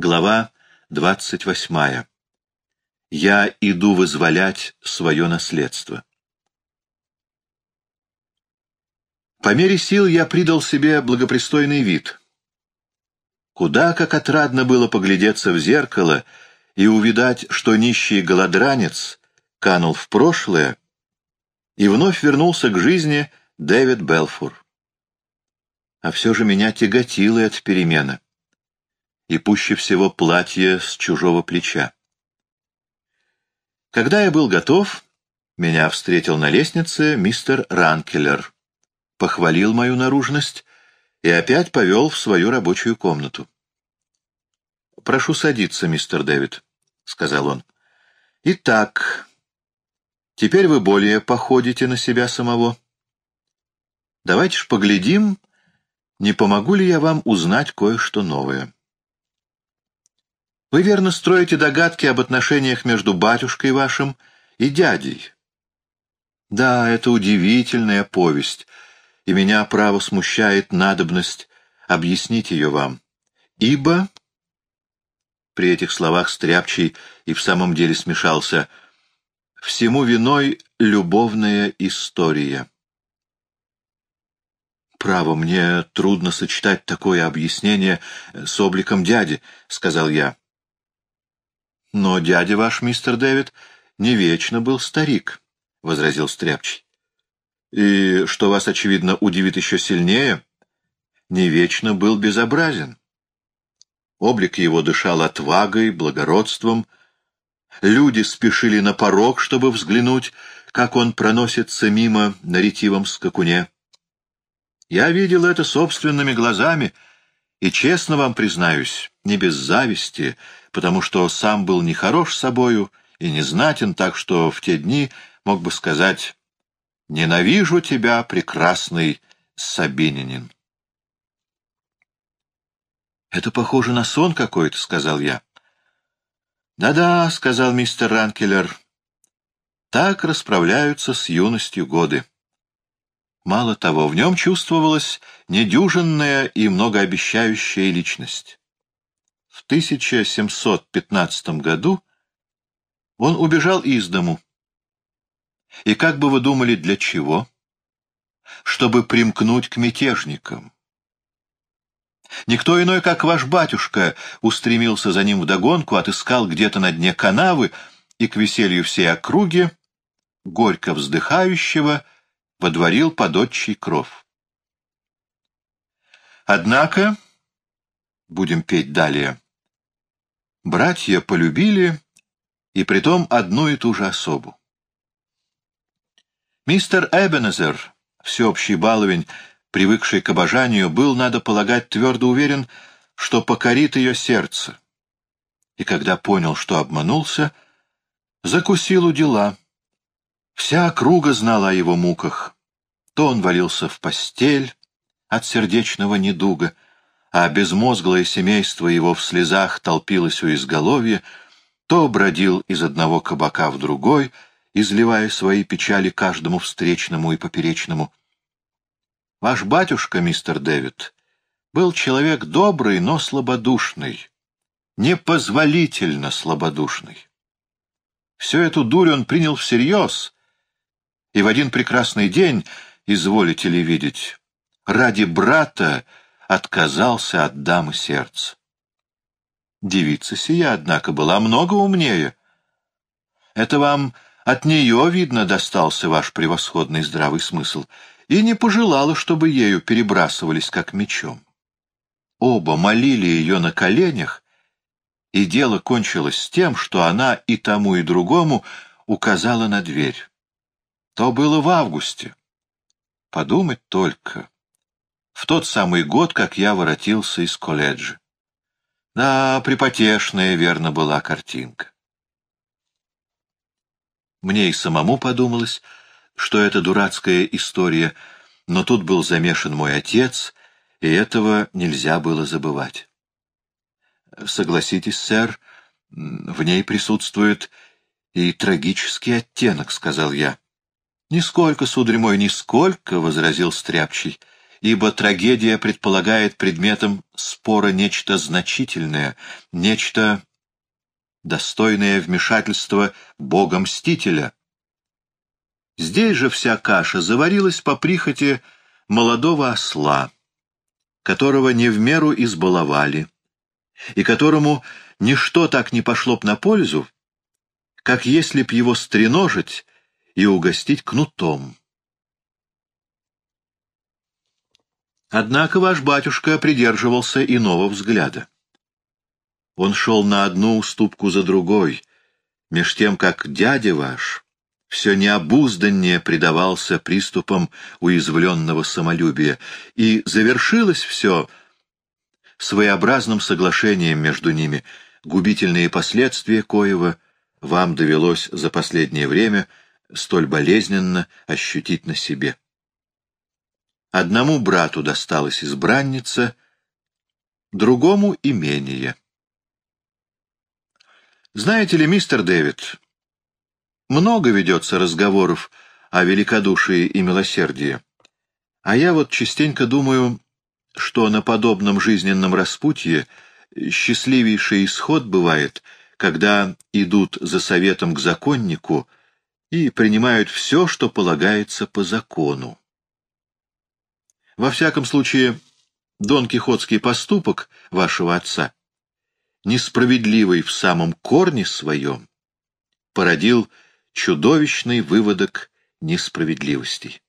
Глава двадцать восьмая. Я иду вызволять свое наследство. По мере сил я придал себе благопристойный вид. Куда как отрадно было поглядеться в зеркало и увидать, что нищий голодранец канул в прошлое, и вновь вернулся к жизни Дэвид Белфур. А все же меня тяготила эта перемена. И пуще всего платье с чужого плеча. Когда я был готов, меня встретил на лестнице мистер Ранкеллер, похвалил мою наружность и опять повел в свою рабочую комнату. «Прошу садиться, мистер Дэвид», — сказал он. «Итак, теперь вы более походите на себя самого. Давайте ж поглядим, не помогу ли я вам узнать кое-что новое». Вы верно строите догадки об отношениях между батюшкой вашим и дядей. Да, это удивительная повесть, и меня, право, смущает надобность объяснить ее вам. Ибо... При этих словах Стряпчий и в самом деле смешался. Всему виной любовная история. «Право, мне трудно сочетать такое объяснение с обликом дяди», — сказал я. Но дядя ваш, мистер Дэвид, не вечно был старик, — возразил Стряпчий. И, что вас, очевидно, удивит еще сильнее, не вечно был безобразен. Облик его дышал отвагой, благородством. Люди спешили на порог, чтобы взглянуть, как он проносится мимо на ретивом скакуне. Я видел это собственными глазами, и, честно вам признаюсь, не без зависти, потому что сам был нехорош собою и незнатен, так что в те дни мог бы сказать «Ненавижу тебя, прекрасный Сабининин». «Это похоже на сон какой-то», — сказал я. «Да-да», — сказал мистер Ранкеллер, — «так расправляются с юностью годы». Мало того, в нем чувствовалась недюжинная и многообещающая личность. В 1715 году он убежал из дому. И как бы вы думали, для чего? Чтобы примкнуть к мятежникам. Никто иной, как ваш батюшка, устремился за ним вдогонку, отыскал где-то на дне канавы и к веселью всей округи, горько вздыхающего, водворил под отчий кров. Однако, будем петь далее, Братья полюбили, и притом одну и ту же особу. Мистер Эбенезер, всеобщий баловень, привыкший к обожанию, был, надо полагать, твердо уверен, что покорит ее сердце. И когда понял, что обманулся, закусил у дела. Вся округа знала о его муках. То он валился в постель от сердечного недуга, а безмозглое семейство его в слезах толпилось у изголовья, то бродил из одного кабака в другой, изливая свои печали каждому встречному и поперечному. Ваш батюшка, мистер Дэвид, был человек добрый, но слабодушный, непозволительно слабодушный. Всю эту дурь он принял всерьез, и в один прекрасный день, изволите ли видеть, ради брата отказался от дамы сердца. Девица сия, однако, была много умнее. Это вам от нее, видно, достался ваш превосходный здравый смысл, и не пожелала, чтобы ею перебрасывались как мечом. Оба молили ее на коленях, и дело кончилось с тем, что она и тому, и другому указала на дверь. То было в августе. Подумать только в тот самый год, как я воротился из колледжа. Да, припотешная, верно, была картинка. Мне и самому подумалось, что это дурацкая история, но тут был замешан мой отец, и этого нельзя было забывать. Согласитесь, сэр, в ней присутствует и трагический оттенок, — сказал я. — Нисколько, сударь мой, нисколько, — возразил Стряпчий ибо трагедия предполагает предметом спора нечто значительное, нечто достойное вмешательства Бога-мстителя. Здесь же вся каша заварилась по прихоти молодого осла, которого не в меру избаловали, и которому ничто так не пошло б на пользу, как если б его стреножить и угостить кнутом. Однако ваш батюшка придерживался иного взгляда. Он шел на одну уступку за другой, меж тем, как дядя ваш все необузданнее предавался приступам уязвленного самолюбия, и завершилось все своеобразным соглашением между ними, губительные последствия коего вам довелось за последнее время столь болезненно ощутить на себе. Одному брату досталась избранница, другому — имение. Знаете ли, мистер Дэвид, много ведется разговоров о великодушии и милосердии, а я вот частенько думаю, что на подобном жизненном распутье счастливейший исход бывает, когда идут за советом к законнику и принимают все, что полагается по закону. Во всяком случае, Дон Кихотский поступок вашего отца, несправедливый в самом корне своем, породил чудовищный выводок несправедливостей.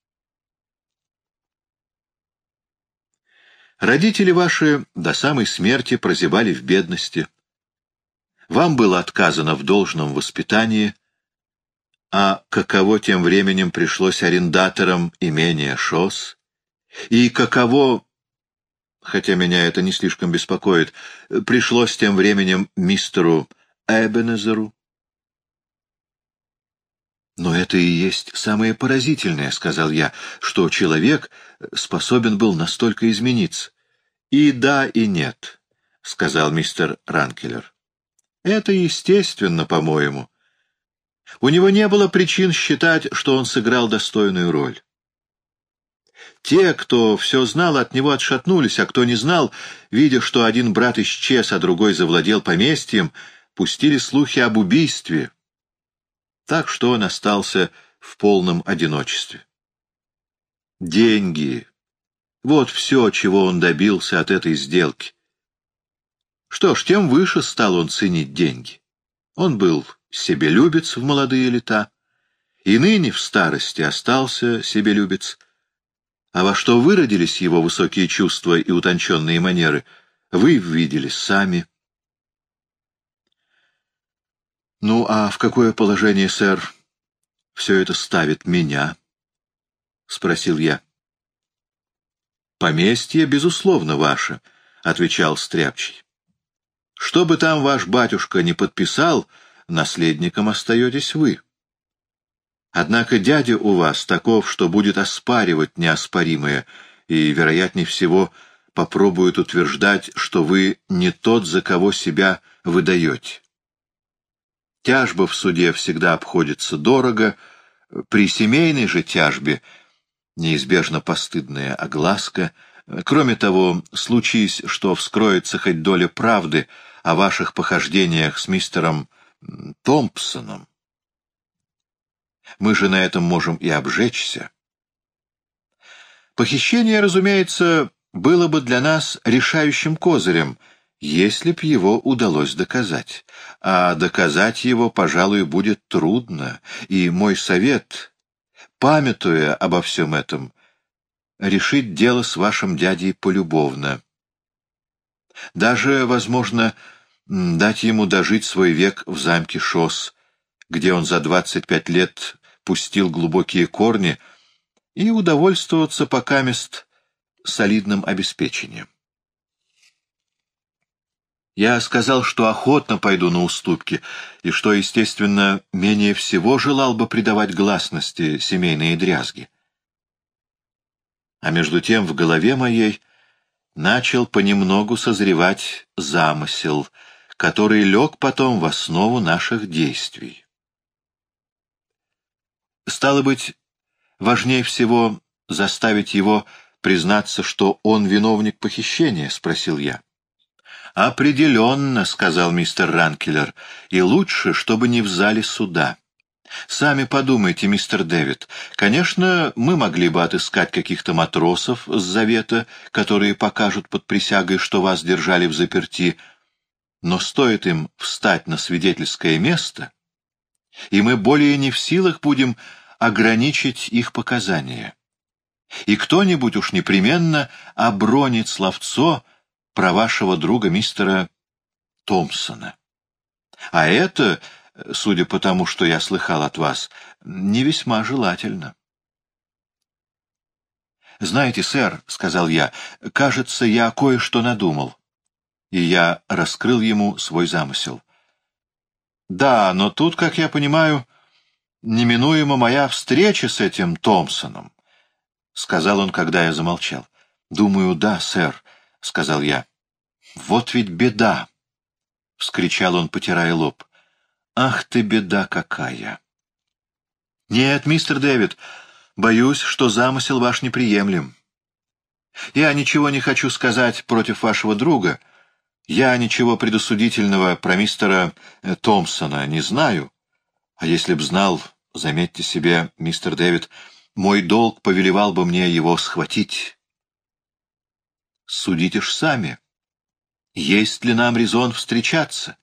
Родители ваши до самой смерти прозябали в бедности. Вам было отказано в должном воспитании, а каково тем временем пришлось арендаторам имения ШОС, и каково, хотя меня это не слишком беспокоит, пришлось тем временем мистеру Эбенезеру. «Но это и есть самое поразительное», — сказал я, — «что человек способен был настолько измениться». «И да, и нет», — сказал мистер Ранкелер. «Это естественно, по-моему. У него не было причин считать, что он сыграл достойную роль. Те, кто все знал, от него отшатнулись, а кто не знал, видя, что один брат исчез, а другой завладел поместьем, пустили слухи об убийстве. Так что он остался в полном одиночестве. Деньги. Вот все, чего он добился от этой сделки. Что ж, тем выше стал он ценить деньги. Он был себелюбец в молодые лета, и ныне в старости остался себелюбец — а во что выродились его высокие чувства и утонченные манеры, вы видели сами. «Ну, а в какое положение, сэр, все это ставит меня?» — спросил я. «Поместье, безусловно, ваше», — отвечал Стряпчий. «Что бы там ваш батюшка не подписал, наследником остаетесь вы». Однако дядя у вас таков, что будет оспаривать неоспоримое, и, вероятнее всего, попробует утверждать, что вы не тот, за кого себя выдаете. Тяжба в суде всегда обходится дорого, при семейной же тяжбе неизбежно постыдная огласка. Кроме того, случись, что вскроется хоть доля правды о ваших похождениях с мистером Томпсоном, мы же на этом можем и обжечься. Похищение, разумеется, было бы для нас решающим козырем, если б его удалось доказать. А доказать его, пожалуй, будет трудно, и мой совет, памятуя обо всем этом, решить дело с вашим дядей полюбовно. Даже, возможно, дать ему дожить свой век в замке Шос, где он за двадцать пять лет пустил глубокие корни, и удовольствоваться покамест солидным обеспечением. Я сказал, что охотно пойду на уступки, и что, естественно, менее всего желал бы придавать гласности семейные дрязги. А между тем в голове моей начал понемногу созревать замысел, который лег потом в основу наших действий. Стало быть, важнее всего заставить его признаться, что он виновник похищения?» — спросил я. «Определенно», — сказал мистер Ранкеллер, — «и лучше, чтобы не в зале суда». Сами подумайте, мистер Дэвид. Конечно, мы могли бы отыскать каких-то матросов с завета, которые покажут под присягой, что вас держали в заперти, но стоит им встать на свидетельское место, и мы более не в силах будем ограничить их показания. И кто-нибудь уж непременно обронит словцо про вашего друга мистера Томпсона. А это судя по тому, что я слыхал от вас, не весьма желательно. «Знаете, сэр», — сказал я, — «кажется, я кое-что надумал». И я раскрыл ему свой замысел. «Да, но тут, как я понимаю, неминуема моя встреча с этим Томпсоном», — сказал он, когда я замолчал. «Думаю, да, сэр», — сказал я. «Вот ведь беда!» — вскричал он, потирая лоб. Ах ты, беда какая! Нет, мистер Дэвид, боюсь, что замысел ваш неприемлем. Я ничего не хочу сказать против вашего друга. Я ничего предосудительного про мистера э, Томпсона не знаю. А если б знал, заметьте себе, мистер Дэвид, мой долг повелевал бы мне его схватить. Судите ж сами. Есть ли нам резон встречаться?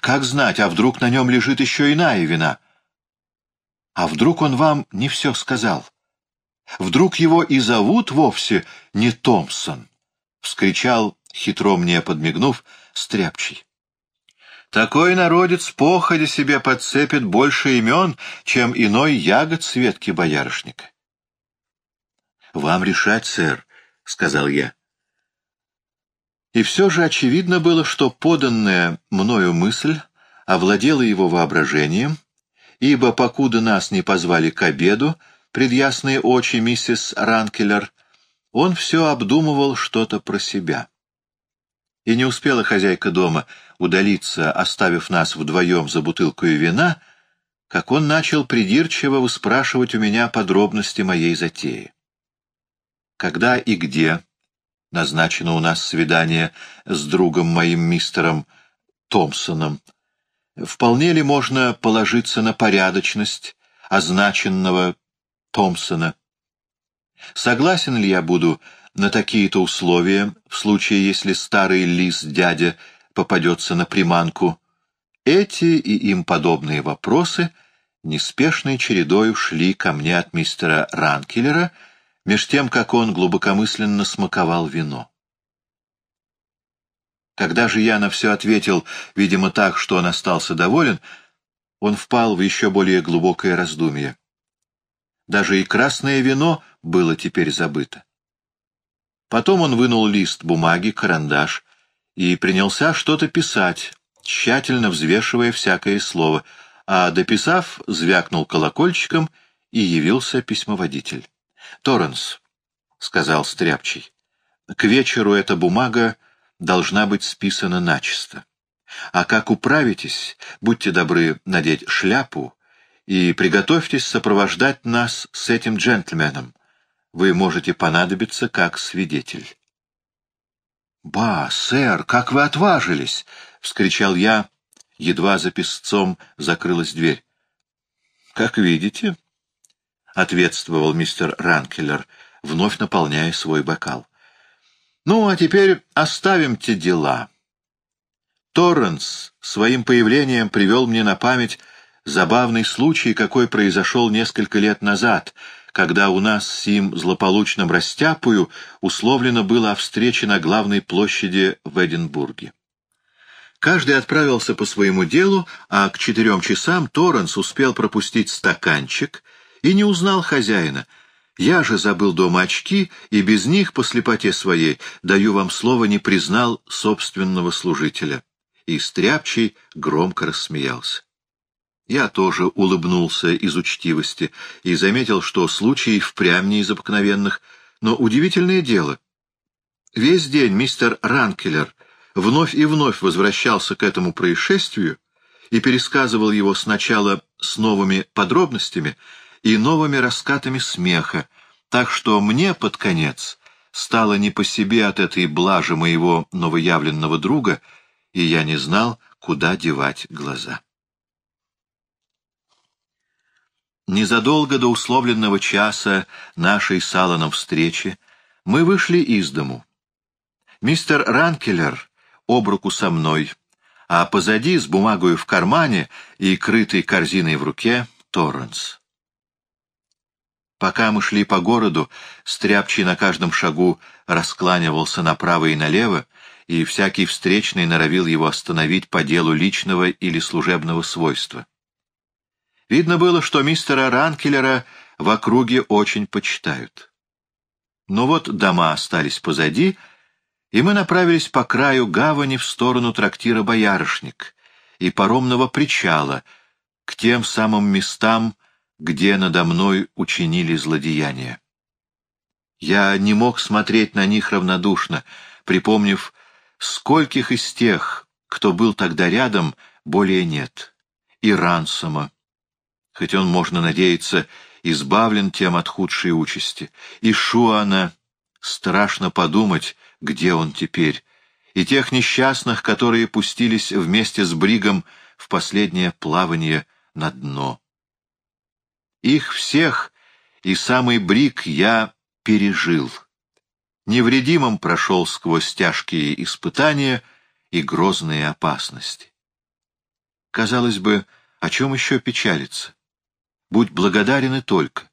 Как знать, а вдруг на нем лежит еще иная вина? А вдруг он вам не все сказал? Вдруг его и зовут вовсе не Томпсон? — вскричал, хитро мне подмигнув, стряпчий. Такой народец походя себе подцепит больше имен, чем иной ягод светки боярышника. — Вам решать, сэр, — сказал я. И все же очевидно было, что поданная мною мысль овладела его воображением, ибо, покуда нас не позвали к обеду, пред ясные очи миссис Ранкеллер, он все обдумывал что-то про себя. И не успела хозяйка дома удалиться, оставив нас вдвоем за бутылкой вина, как он начал придирчиво выспрашивать у меня подробности моей затеи. Когда и где Назначено у нас свидание с другом моим мистером Томпсоном. Вполне ли можно положиться на порядочность означенного Томпсона? Согласен ли я буду на такие-то условия, в случае, если старый лис-дядя попадется на приманку? Эти и им подобные вопросы неспешной чередой шли ко мне от мистера Ранкеллера — меж тем, как он глубокомысленно смаковал вино. Когда же я на все ответил, видимо, так, что он остался доволен, он впал в еще более глубокое раздумье. Даже и красное вино было теперь забыто. Потом он вынул лист бумаги, карандаш и принялся что-то писать, тщательно взвешивая всякое слово, а, дописав, звякнул колокольчиком и явился письмоводитель. Торренс, — сказал Стряпчий, — к вечеру эта бумага должна быть списана начисто. А как управитесь, будьте добры надеть шляпу и приготовьтесь сопровождать нас с этим джентльменом. Вы можете понадобиться как свидетель. — Ба, сэр, как вы отважились! — вскричал я. Едва за песцом закрылась дверь. — Как видите, — ответствовал мистер Ранкеллер, вновь наполняя свой бокал. «Ну, а теперь оставим те дела. Торренс своим появлением привел мне на память забавный случай, какой произошел несколько лет назад, когда у нас с им злополучным растяпую условлено было о встрече на главной площади в Эдинбурге. Каждый отправился по своему делу, а к четырем часам Торренс успел пропустить стаканчик — и не узнал хозяина. Я же забыл дома очки, и без них, по слепоте своей, даю вам слово, не признал собственного служителя. И Стряпчий громко рассмеялся. Я тоже улыбнулся из учтивости и заметил, что случай впрямь не из обыкновенных, но удивительное дело. Весь день мистер Ранкеллер вновь и вновь возвращался к этому происшествию и пересказывал его сначала с новыми подробностями, и новыми раскатами смеха, Так что мне под конец стало не по себе от этой блажи моего новоявленного друга, и я не знал, куда девать глаза. Незадолго до условленного часа нашей с Алланом встречи мы вышли из дому. Мистер Ранкелер об руку со мной, а позади, с бумагой в кармане и крытой корзиной в руке, Торренс. Пока мы шли по городу, стряпчий на каждом шагу раскланивался направо и налево, и всякий встречный норовил его остановить по делу личного или служебного свойства. Видно было, что мистера Ранкелера в округе очень почитают. Но вот дома остались позади, и мы направились по краю гавани в сторону трактира «Боярышник» и паромного причала, к тем самым местам, где надо мной учинили злодеяния. Я не мог смотреть на них равнодушно, припомнив, скольких из тех, кто был тогда рядом, более нет. И Рансома, хоть он, можно надеяться, избавлен тем от худшей участи. И Шуана, страшно подумать, где он теперь, и тех несчастных, которые пустились вместе с Бригом в последнее плавание на дно. Их всех и самый Брик я пережил. Невредимым прошел сквозь тяжкие испытания и грозные опасности. Казалось бы, о чем еще печалиться? Будь благодарен и только.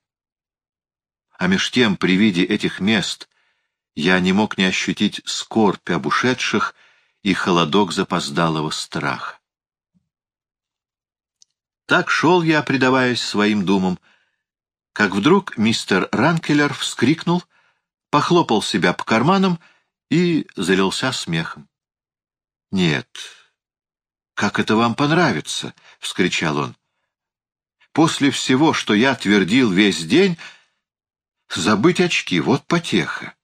А меж тем, при виде этих мест, я не мог не ощутить скорбь об ушедших и холодок запоздалого страха. Так шел я, предаваясь своим думам, как вдруг мистер Ранкелер вскрикнул, похлопал себя по карманам и залился смехом. — Нет, как это вам понравится? — вскричал он. — После всего, что я твердил весь день, забыть очки — вот потеха.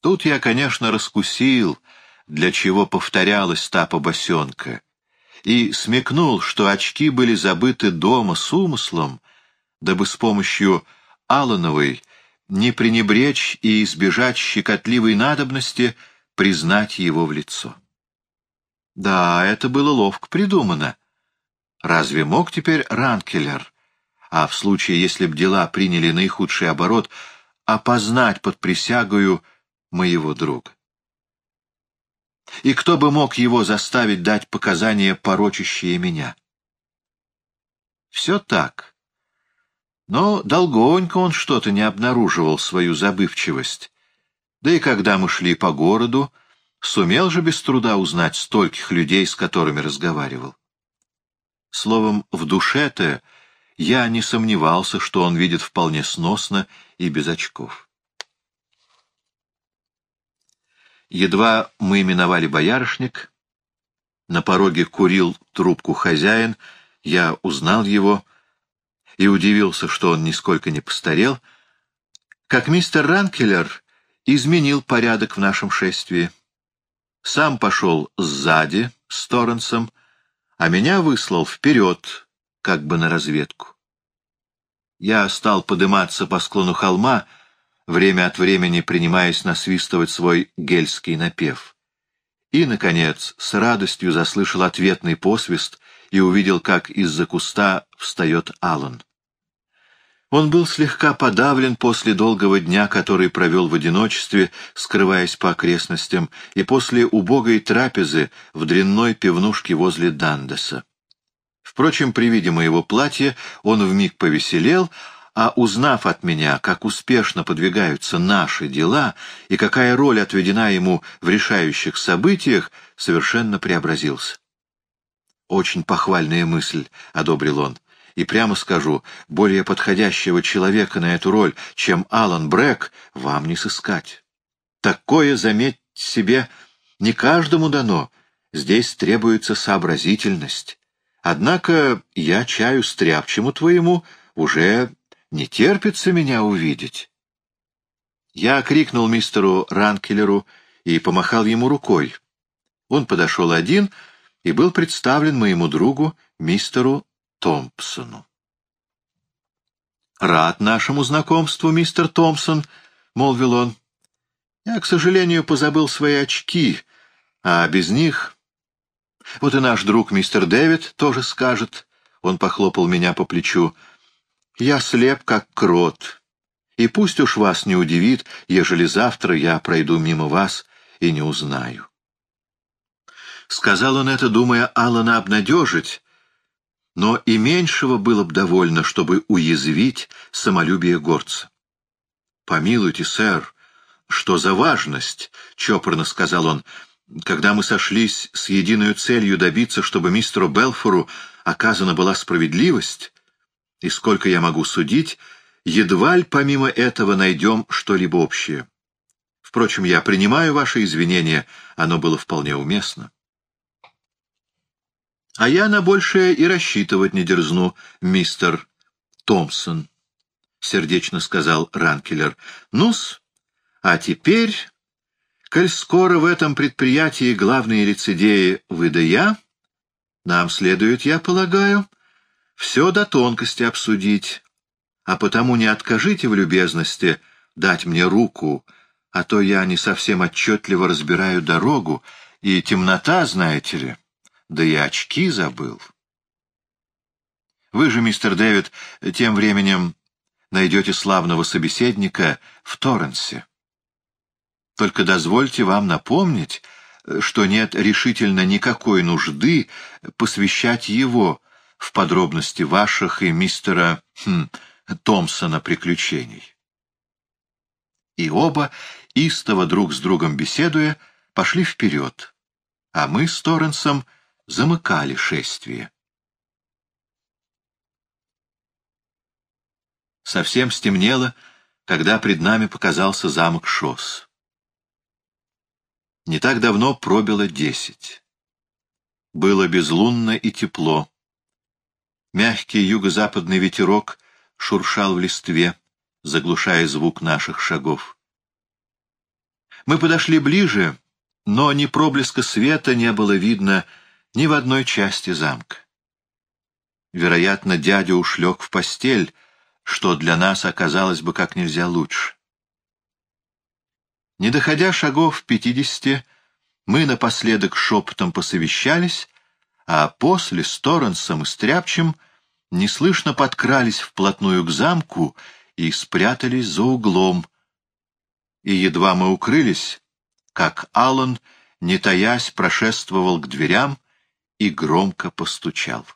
Тут я, конечно, раскусил, для чего повторялась та побосенка — и смекнул, что очки были забыты дома с умыслом, дабы с помощью Аллановой не пренебречь и избежать щекотливой надобности признать его в лицо. Да, это было ловко придумано. Разве мог теперь Ранкелер, а в случае, если б дела приняли наихудший оборот, опознать под присягою моего друга? И кто бы мог его заставить дать показания, порочащие меня? Все так. Но долгонько он что-то не обнаруживал свою забывчивость. Да и когда мы шли по городу, сумел же без труда узнать стольких людей, с которыми разговаривал. Словом, в душе-то я не сомневался, что он видит вполне сносно и без очков. Едва мы миновали боярышник, на пороге курил трубку хозяин, я узнал его и удивился, что он нисколько не постарел, как мистер Ранкелер изменил порядок в нашем шествии. Сам пошел сзади, с Торренсом, а меня выслал вперед, как бы на разведку. Я стал подниматься по склону холма, время от времени принимаясь насвистывать свой гельский напев. И, наконец, с радостью заслышал ответный посвист и увидел, как из-за куста встает Аллан. Он был слегка подавлен после долгого дня, который провел в одиночестве, скрываясь по окрестностям, и после убогой трапезы в дрянной пивнушке возле Дандеса. Впрочем, при виде моего платья он вмиг повеселел, а узнав от меня, как успешно подвигаются наши дела и какая роль отведена ему в решающих событиях, совершенно преобразился. «Очень похвальная мысль», — одобрил он, — «и прямо скажу, более подходящего человека на эту роль, чем Алан Брэк, вам не сыскать. Такое, заметь себе, не каждому дано, здесь требуется сообразительность. Однако я чаю стряпчему твоему уже не терпится меня увидеть. Я крикнул мистеру Ранкелеру и помахал ему рукой. Он подошел один и был представлен моему другу, мистеру Томпсону. рад нашему знакомству, мистер Томпсон», — молвил он. «Я, к сожалению, позабыл свои очки, а без них...» «Вот и наш друг мистер Дэвид тоже скажет», — он похлопал меня по плечу. «Я слеп, как крот, и пусть уж вас не удивит, ежели завтра я пройду мимо вас и не узнаю». Сказал он это, думая Алана обнадежить, но и меньшего было бы довольно, чтобы уязвить самолюбие горца. «Помилуйте, сэр, что за важность?» — чопорно сказал он, когда мы сошлись с единой целью добиться, чтобы мистеру Белфору оказана была справедливость, и сколько я могу судить, едва ли помимо этого найдем что-либо общее. Впрочем, я принимаю ваше извинение, оно было вполне уместно. А я на большее и рассчитывать не дерзну, мистер Томпсон, — сердечно сказал Ранкелер. Ну-с, а теперь, коль скоро в этом предприятии главные лицедеи вы да я, нам следует, я полагаю, все до тонкости обсудить, а потому не откажите в любезности дать мне руку, а то я не совсем отчетливо разбираю дорогу, и темнота, знаете ли, да и очки забыл. Вы же, мистер Дэвид, тем временем найдете славного собеседника в Торренсе. Только дозвольте вам напомнить, что нет решительно никакой нужды посвящать его в подробности ваших и мистера хм, Томпсона приключений. И оба, истово друг с другом беседуя, пошли вперед, а мы с Торренсом — замыкали шествие. Совсем стемнело, когда пред нами показался замок Шос. Не так давно пробило десять. Было безлунно и тепло. Мягкий юго-западный ветерок шуршал в листве, заглушая звук наших шагов. Мы подошли ближе, но ни проблеска света не было видно ни в одной части замка. Вероятно, дядя ушлег в постель, что для нас оказалось бы как нельзя лучше. Не доходя шагов пятидесяти, мы напоследок шепотом посовещались, а после с Торренсом и Стряпчем неслышно подкрались вплотную к замку и спрятались за углом. И едва мы укрылись, как Аллан, не таясь, прошествовал к дверям и громко постучал.